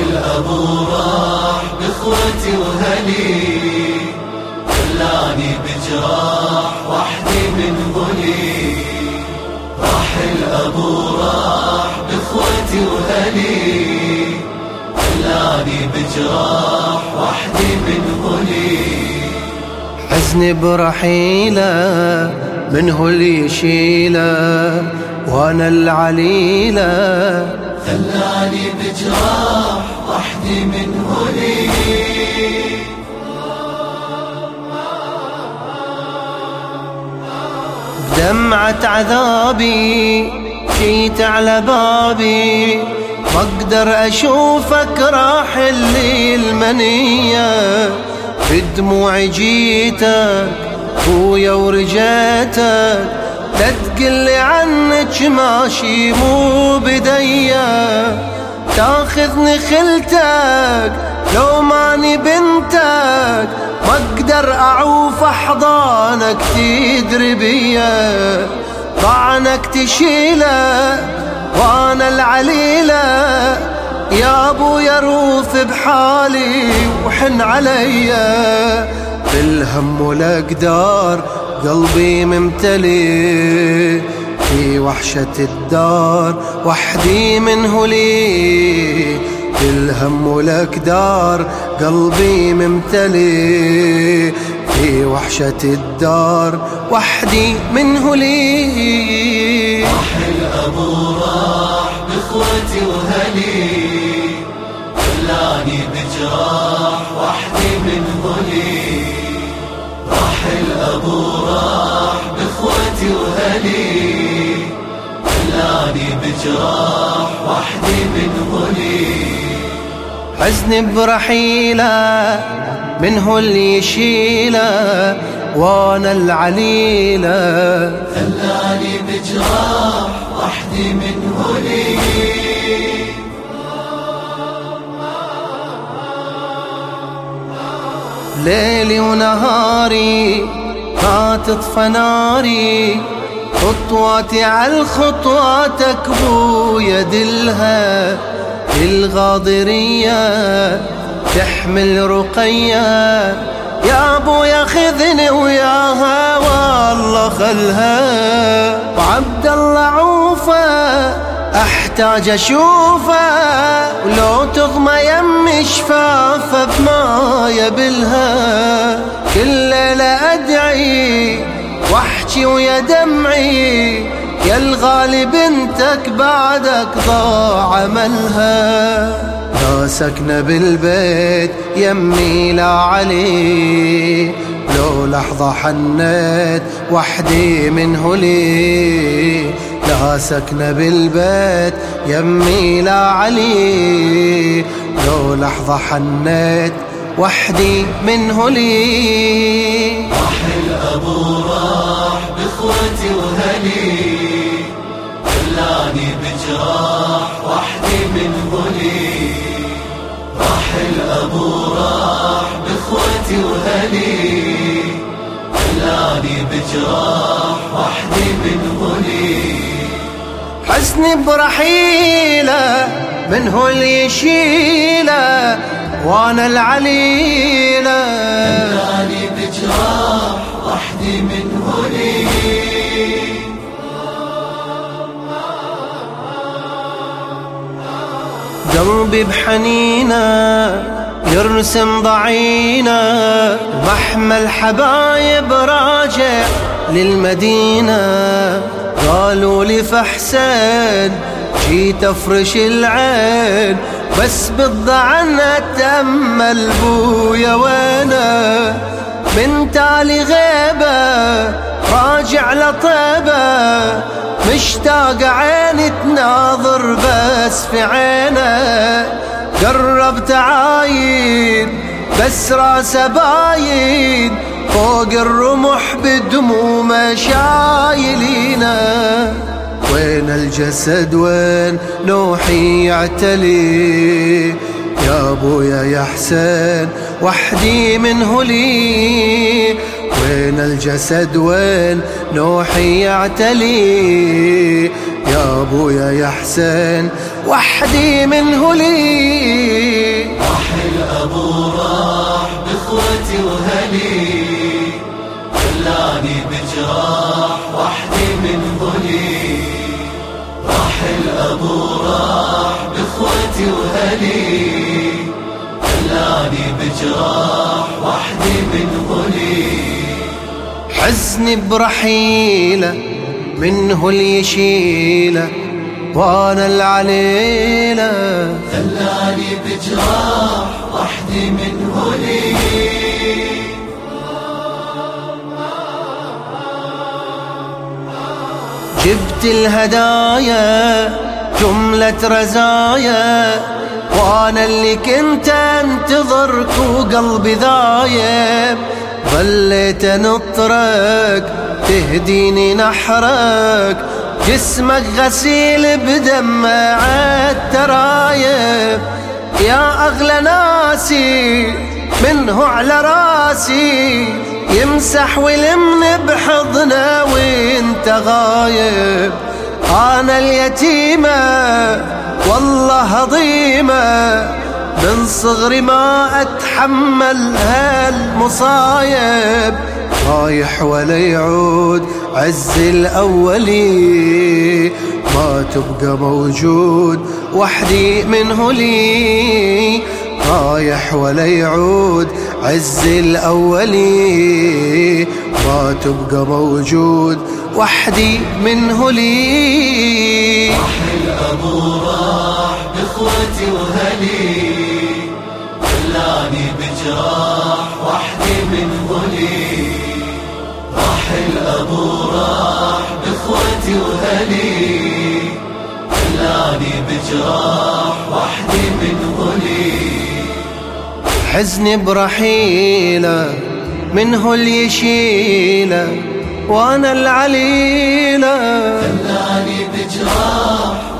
الأبو راح بإخوتي وهلي خلاني بجراح وحدي من غلي راح الأبو راح بإخوتي وهلي خلاني بجراح وحدي من غلي حزني برحيلة منه اللي يشيله وأنا العليلة. خلاني بجراح وحدي من هلي دمعة عذابي جيت على بابي. ما أقدر أشوفك راح لي المنية. بدموع جيتك خويا ورجيتك لا تقلي عنك ماشي مو بديا تاخذني خلتك لو ماني بنتك. ما أقدر أعوف أحضانك تدري بيا. طعنك تشيله وأنا العليلة. يا أبو يروف بحالي وحن عليا بالهم والاقدار قلبي ممتلي في وحشة الدار وحدي منه لي. بالهم والأقدار قلبي ممتلي في وحشة الدار وحدي منه لي. راح الأبو راح بإخوتي وهلي خلاني بجراح وحدي من هلي راح الأبو راح بإخوتي وهلي خلاني بجراح وحدي من هلي حزن برحيلة منه اللي يشيله وأنا العليلة. خلاني بجراح وحدي من هلي ليلي ونهاري ما تطفى ناري خطواتي على خطواتك بويا دلها. الغاضرية تحمل رقية. يا ابويا خذني وياها والله خلها. وعبد الله عوفه أحتاج أشوفه ولو تضمى يم شفافه بما يبلها. كل ليلة أدعي وأحكي ويا دمعي يا الغالي بنتك بعدك ضاع عملها. لا سكنة بالبيت يمي لا علي لو لحظة حنيت وحدي منه لي لا سكنة بالبيت يمي لا علي. لو لحظة حنيت وحدي منه لي. راح الأبو راح بإخوتي وهلي خلاني بجراح وحدي من هلي راح الأبو راح بإخوتي وهلي خلاني بجراح وحدي من هلي حزني برحيلة منه اللي يشيله وأنا العليلة. خلاني بجراح وحدي من هلي قلبي بحنينة يرسم ضعينة ومحمل حبايب راجع للمدينة. قالوا لي فحسين جيت أفرش العين بس بالضعن اتأمل بويا وينه من تالي غيبة راجع لطيبة مشتاق عيني تناظر بس في عينة. قربت عاين بس راسه باين فوق الرمح بدمومه شايلينا وين الجسد؟ وين نوحي يعتلي؟ يا أبويا يا حسين وحدي منه لي وين الجسد؟ وين نوحي يعتلي؟ يا أبويا يا حسين وحدي منه لي راح الابو راح اخوتي وهلي خلاني بجراح وحدي من ظلي راح الأبو راح بإخوتي وهلي خلاني بجراح وحدي من ظلي حزني برحيلة منه اللي يشيله وأنا العليلة. خلاني بجراح وحدي من جبت الهدايا جملة رزايا. وأنا اللي كنت انتظرك وقلبي ذايب ظليت نطرك تهديني نحرك. جسمك غسيل بدمع الترايب يا أغلى ناسي منه على راسي. يمسح ويلمني بحضنه وانت غايب. أنا اليتيمة والله هضيمة. من صغري ما أتحمل هالمصايب. رايح ولا يعود عز الأولي. ما تبقى موجود وحدي منه لي رايح ولا يعود عز الأولي ما تبقى موجود وحدي منه لي. رحل أبو راح بإخوتي وهلي خلاني بجراح وحدي منه لي. رحل أبو راح بإخوتي وهلي خلاني بجراح وحدي منه حزني برحيلة منه اللي يشيله وأنا العليلة. خلاني بجراح